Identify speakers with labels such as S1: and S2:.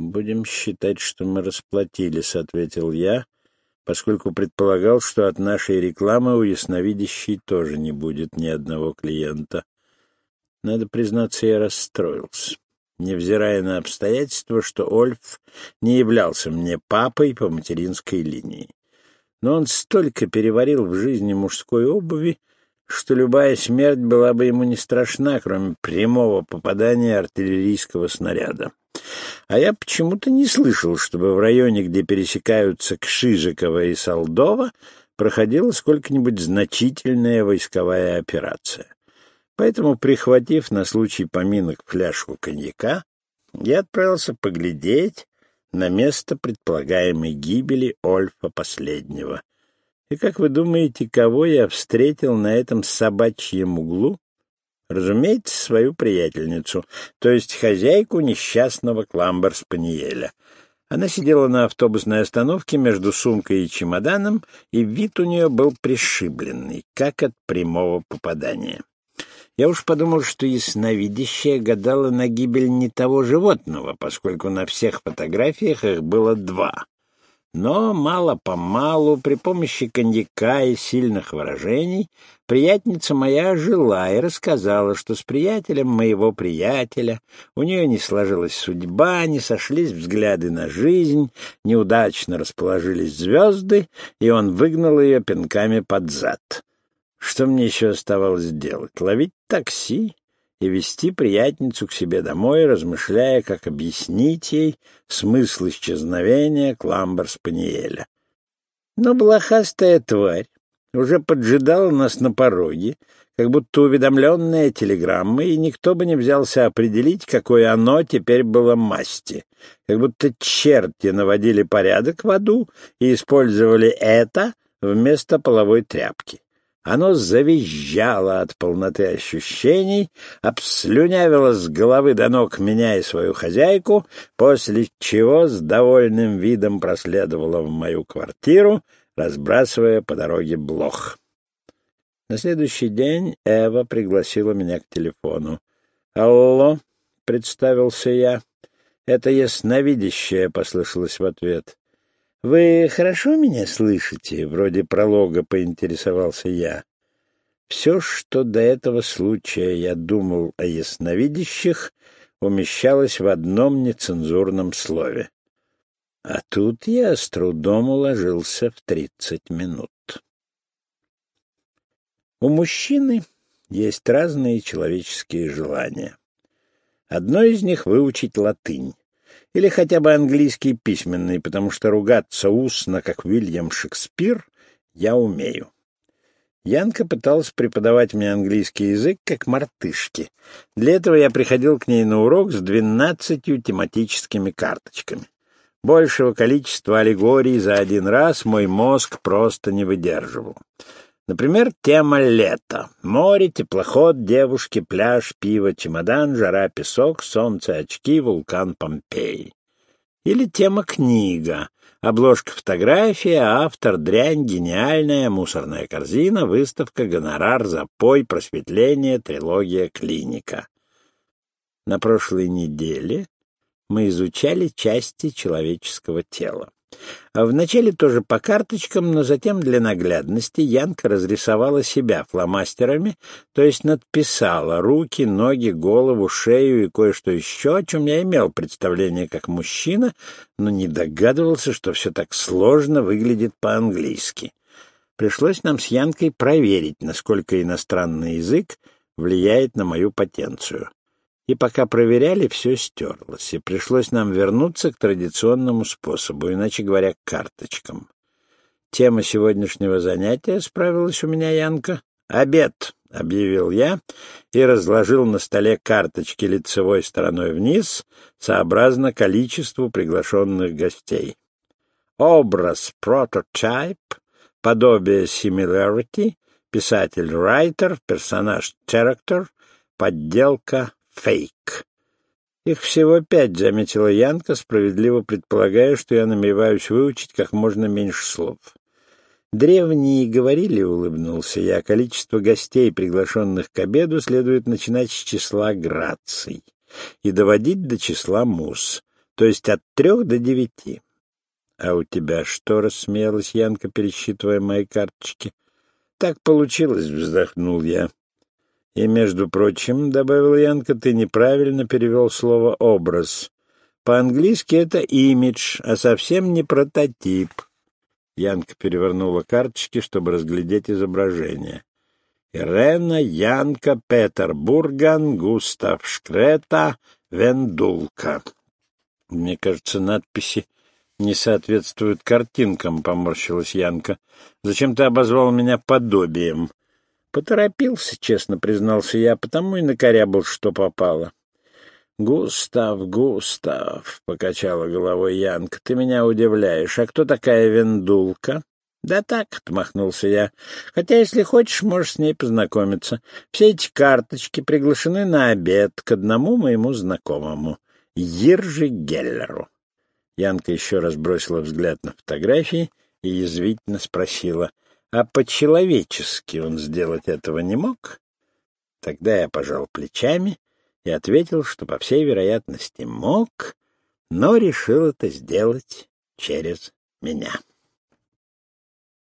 S1: «Будем считать, что мы расплатились», — ответил я, поскольку предполагал, что от нашей рекламы у ясновидящей тоже не будет ни одного клиента. Надо признаться, я расстроился, невзирая на обстоятельства, что Ольф не являлся мне папой по материнской линии. Но он столько переварил в жизни мужской обуви, что любая смерть была бы ему не страшна, кроме прямого попадания артиллерийского снаряда. А я почему-то не слышал, чтобы в районе, где пересекаются Кшижикова и Солдова, проходила сколько-нибудь значительная войсковая операция. Поэтому, прихватив на случай поминок фляжку коньяка, я отправился поглядеть на место предполагаемой гибели Ольфа последнего. И как вы думаете, кого я встретил на этом собачьем углу? Разумеется, свою приятельницу, то есть хозяйку несчастного Кламбер-Спаниеля. Она сидела на автобусной остановке между сумкой и чемоданом, и вид у нее был пришибленный, как от прямого попадания. Я уж подумал, что ясновидящая гадала на гибель не того животного, поскольку на всех фотографиях их было два. Но мало-помалу, при помощи коньяка и сильных выражений, приятница моя жила и рассказала, что с приятелем моего приятеля у нее не сложилась судьба, не сошлись взгляды на жизнь, неудачно расположились звезды, и он выгнал ее пинками под зад. Что мне еще оставалось делать? Ловить такси? И вести приятницу к себе домой, размышляя, как объяснить ей смысл исчезновения Кламбер-Спаниеля. Но блохастая тварь уже поджидала нас на пороге, как будто уведомленная телеграммой, и никто бы не взялся определить, какое оно теперь было масти, как будто черти наводили порядок в аду и использовали это вместо половой тряпки. Оно завизжало от полноты ощущений, обслюнявило с головы до ног меня и свою хозяйку, после чего с довольным видом проследовало в мою квартиру, разбрасывая по дороге блох. На следующий день Эва пригласила меня к телефону. «Алло», — представился я. «Это ясновидящее», — послышалось в ответ. «Вы хорошо меня слышите?» — вроде пролога поинтересовался я. Все, что до этого случая я думал о ясновидящих, умещалось в одном нецензурном слове. А тут я с трудом уложился в тридцать минут. У мужчины есть разные человеческие желания. Одно из них — выучить латынь или хотя бы английский письменный, потому что ругаться устно, как Уильям Шекспир, я умею. Янка пыталась преподавать мне английский язык как мартышки. Для этого я приходил к ней на урок с двенадцатью тематическими карточками. Большего количества аллегорий за один раз мой мозг просто не выдерживал. Например, тема лета. Море, теплоход, девушки, пляж, пиво, чемодан, жара, песок, солнце, очки, вулкан Помпеи. Или тема книга. Обложка фотография, автор, дрянь, гениальная, мусорная корзина, выставка, гонорар, запой, просветление, трилогия, клиника. На прошлой неделе мы изучали части человеческого тела. А вначале тоже по карточкам, но затем для наглядности Янка разрисовала себя фломастерами, то есть надписала руки, ноги, голову, шею и кое-что еще, о чем я имел представление как мужчина, но не догадывался, что все так сложно выглядит по-английски. Пришлось нам с Янкой проверить, насколько иностранный язык влияет на мою потенцию и пока проверяли, все стерлось, и пришлось нам вернуться к традиционному способу, иначе говоря, к карточкам. Тема сегодняшнего занятия, справилась у меня Янка, «Обед», — объявил я и разложил на столе карточки лицевой стороной вниз, сообразно количеству приглашенных гостей. Образ «прототайп», подобие «similarity», писатель-райтер, персонаж «character», подделка фейк. Их всего пять, заметила Янка, справедливо предполагая, что я намереваюсь выучить как можно меньше слов. Древние говорили, улыбнулся я, количество гостей, приглашенных к обеду, следует начинать с числа граций и доводить до числа мус, то есть от трех до девяти. — А у тебя что? — рассмеялась Янка, пересчитывая мои карточки. — Так получилось, — вздохнул я. — И, между прочим, — добавил Янка, — ты неправильно перевел слово «образ». По-английски это имидж, а совсем не прототип. Янка перевернула карточки, чтобы разглядеть изображение. Ирена, Янка, Петер Бурган, Густав Шкрета, Вендулка. Мне кажется, надписи не соответствуют картинкам, — поморщилась Янка. Зачем ты обозвал меня подобием? Поторопился, честно признался я, потому и накорябал, что попало. «Густав, Густав», — покачала головой Янка, — «ты меня удивляешь. А кто такая Вендулка?» «Да так», — отмахнулся я. «Хотя, если хочешь, можешь с ней познакомиться. Все эти карточки приглашены на обед к одному моему знакомому, Ержи Геллеру». Янка еще раз бросила взгляд на фотографии и язвительно спросила, «А по-человечески он сделать этого не мог?» Тогда я пожал плечами и ответил, что, по всей вероятности, мог, но решил это сделать через меня.